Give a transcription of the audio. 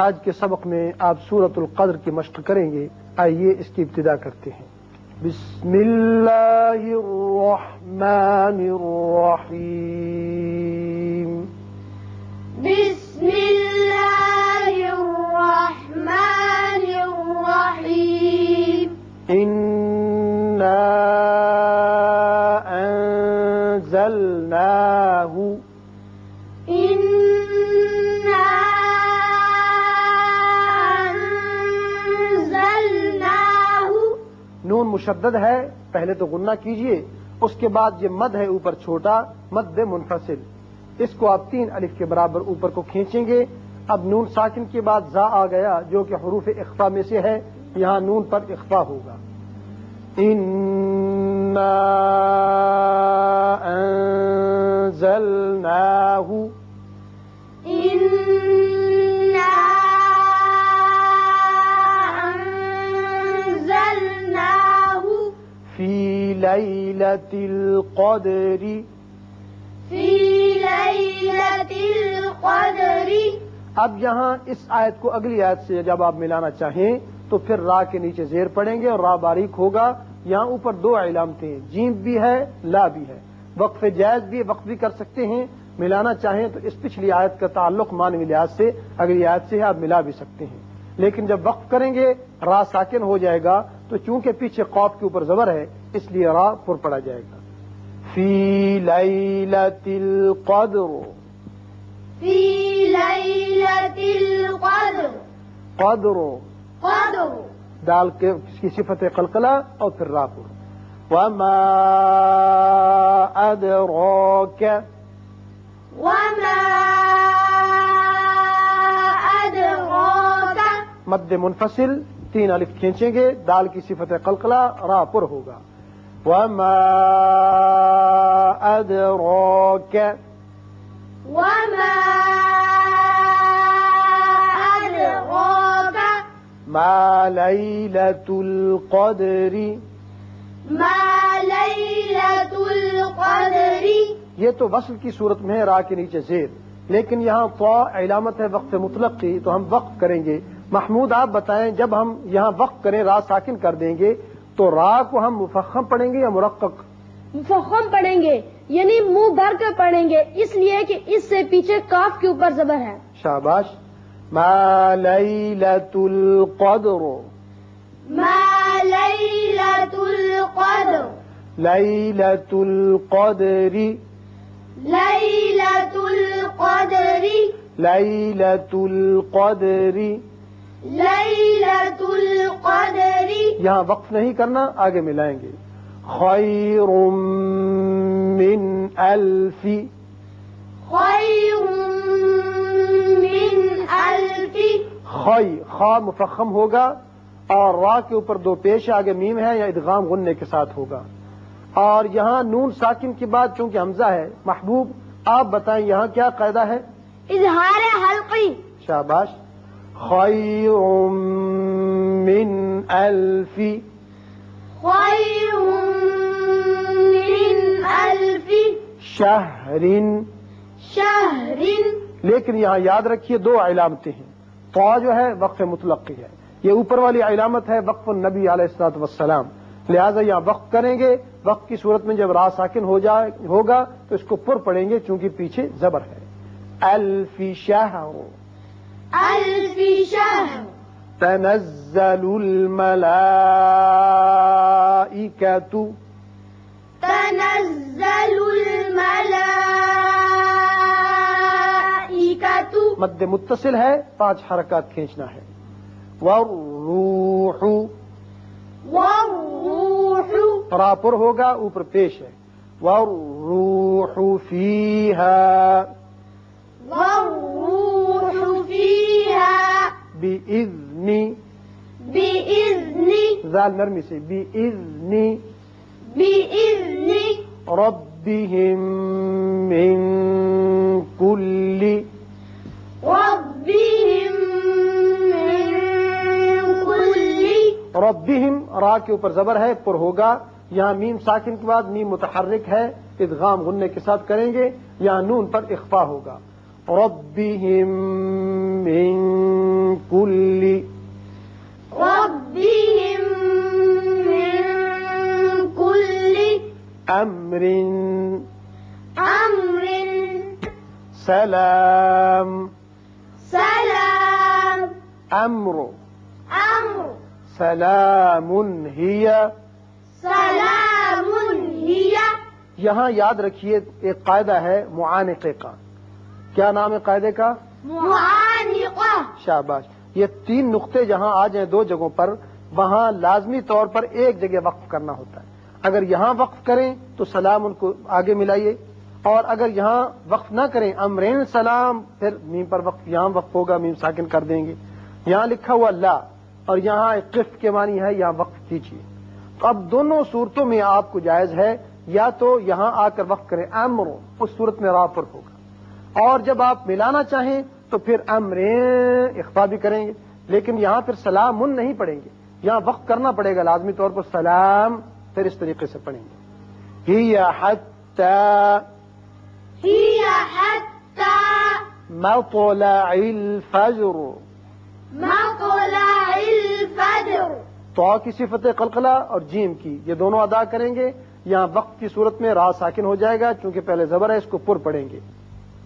آج کے سبق میں آپ سورت القدر کی مشق کریں گے۔ آئیے اس کی ابتدا کرتے ہیں۔ بسم اللہ الرحمن الرحیم۔ بسم الله الرحمن الرحيم إنا نون مشدد ہے، پہلے تو غنہ کیجیے، اس کے بعد یہ مد ہے اوپر چھوٹا، مد منفصل۔ اس کو آپ تین الف کے برابر اوپر کو کھینچیں گے۔ اب نون ساکن کے بعد زا آ گیا، جو کہ حروف اخفا میں سے ہے، یہاں نون پر اخفا ہوگا۔ انا ليلة القدر. في ليلة القدر. اب یہاں اس آیت کو اگلی آیت سے جب آپ ملانا چاہیں تو پھر را کے نیچے زیر پڑیں گے اور را باریک ہوگا۔ یہاں اوپر دو علامتیں جیم بھی ہے لا بھی ہے۔ وقف جائز بھی وقف بھی کر سکتے ہیں۔ ملانا چاہیں تو اس پچھلی آیت کا تعلق مانوی لحاظ سے اگلی آیت سے آپ ملا بھی سکتے ہیں۔ لیکن جب وقف کریں گے را ساکن ہو جائے گا تو چونکہ پیچھے قوف کے اوپر زبر ہے اس لیے را پر پڑا جائے گا۔ فی لیلۃ القدر۔ في ليلة القدر۔ قدر۔ قدر۔ ڈال کے اس کی صفت قلقلہ اور پھر راپور وما ادراک وما أدراك۔ مد منفصل تین الف کھینچیں گے دال کی صفت قلقلہ را پر ہوگا۔ وما ادراک وما أدراك ما لیلۃ القدر ما ليلة القدر یہ تو وصل کی صورت میں ہے را کے نیچے زیر۔ لیکن یہاں تو علامت ہے وقت مطلق کی تو ہم وقف کریں گے۔ محمود آپ بتائیں جب ہم یہاں وقف کریں را ساکن کر دیں گے تو را کو ہم مفخم پڑھیں گے یا مرقق؟ مفخم پڑھیں گے یعنی منہ بھر کر پڑھیں گے اس لیے کہ اس سے پیچھے کاف کے اوپر زبر ہے۔ شاباش ما لیلۃ القدر۔ ما ليلة القدر۔ لیلۃ القدر۔ ليلة القدر۔ لیلۃ القدر ليلة القدر۔ یہاں وقف نہیں کرنا آگے ملائیں گے۔ خیر من الف خير من ألف۔ خی خا مفخم ہوگا اور را کے اوپر دو پیش آگے میم ہے یا ادغام غننے کے ساتھ ہوگا۔ اور یہاں نون ساکن کے بعد چونکہ حمزہ ہے محبوب آپ بتائیں یہاں کیا قاعدہ ہے؟ إظهار حلقي شاباش۔ خیر من الف خير من ألف. شہر شهر. لیکن یہاں یاد رکھیے دو علامتیں ہیں. تو جو ہے وقف مطلق کی ہے. یہ اوپر والی علامت ہے وقف النبی علیہ السلاط وسلام لہذا یہاں وقف کریں گے. وقف کی صورت میں جب را ساکن ہو جائے ہوگا تو اس کو پر پڑیں گے چونکہ پیچھے زبر ہے. الفی شہر ألف شهر. تنزل الملائكة. تنزل الملائكة. مد متصل ہے پانچ حرکات کھینچنا ہے. والروح. والروح. پراپر ہوگا اوپر پیش ہے. والروح فيها بإذن بإذن ذال نرمی سے بإذن بإذن ربهم من كل ربهم من كل ربهم را کے اوپر زبر ہے پر ہوگا۔ یہاں میم ساکن کے بعد میم متحرک ہے ادغام غننے کے ساتھ کریں گے یہاں نون پر اخفا ہوگا۔ ربهم من كل أمر. أمر. سلام. سلام. أمر. أمر. سلام هي. سلام هي. یہاں یاد رکھیے ایک قاعدہ ہے معانقے کا۔ کیا نام ہے قاعدے کا؟ معانقة شاباش۔ یہ تین نقطے جہاں آ جائیں دو جگہوں پر وہاں لازمی طور پر ایک جگہ وقف کرنا ہوتا ہے۔ اگر یہاں وقف کریں تو سلام ان کو آگے ملائیے۔ اور اگر یہاں وقف نہ کریں، امرین سلام، پھر میم پر وقف، یہاں وقف ہوگا، میم ساکن کر دیں گے۔ یہاں لکھا ہوا لا، اور یہاں ایک قف کے معنی ہے یہاں وقف کیجیے تو اب دونوں صورتوں میں آپ کو جائز ہے، یا تو یہاں آ کر وقف کریں امرو اس صورت میں را پر ہوگا۔ اور جب آپ ملانا چاہیں تو پھر امرین اخفا بھی کریں گے، لیکن یہاں پھر سلام ان نہیں پڑیں گے۔ یہاں وقف کرنا پڑے گا، لازمی طور پر سلام پھر اس طریقے سے پڑھیں گے۔ ہی حتی هي حتى مطلع الفجر۔ مطلع الفجر۔ تو کی صفت قلقلہ اور جیم کی یہ دونوں ادا کریں گے۔ یہاں وقت کی صورت میں را ساکن ہو جائے گا چونکہ پہلے زبر ہے اس کو پر پڑیں گے۔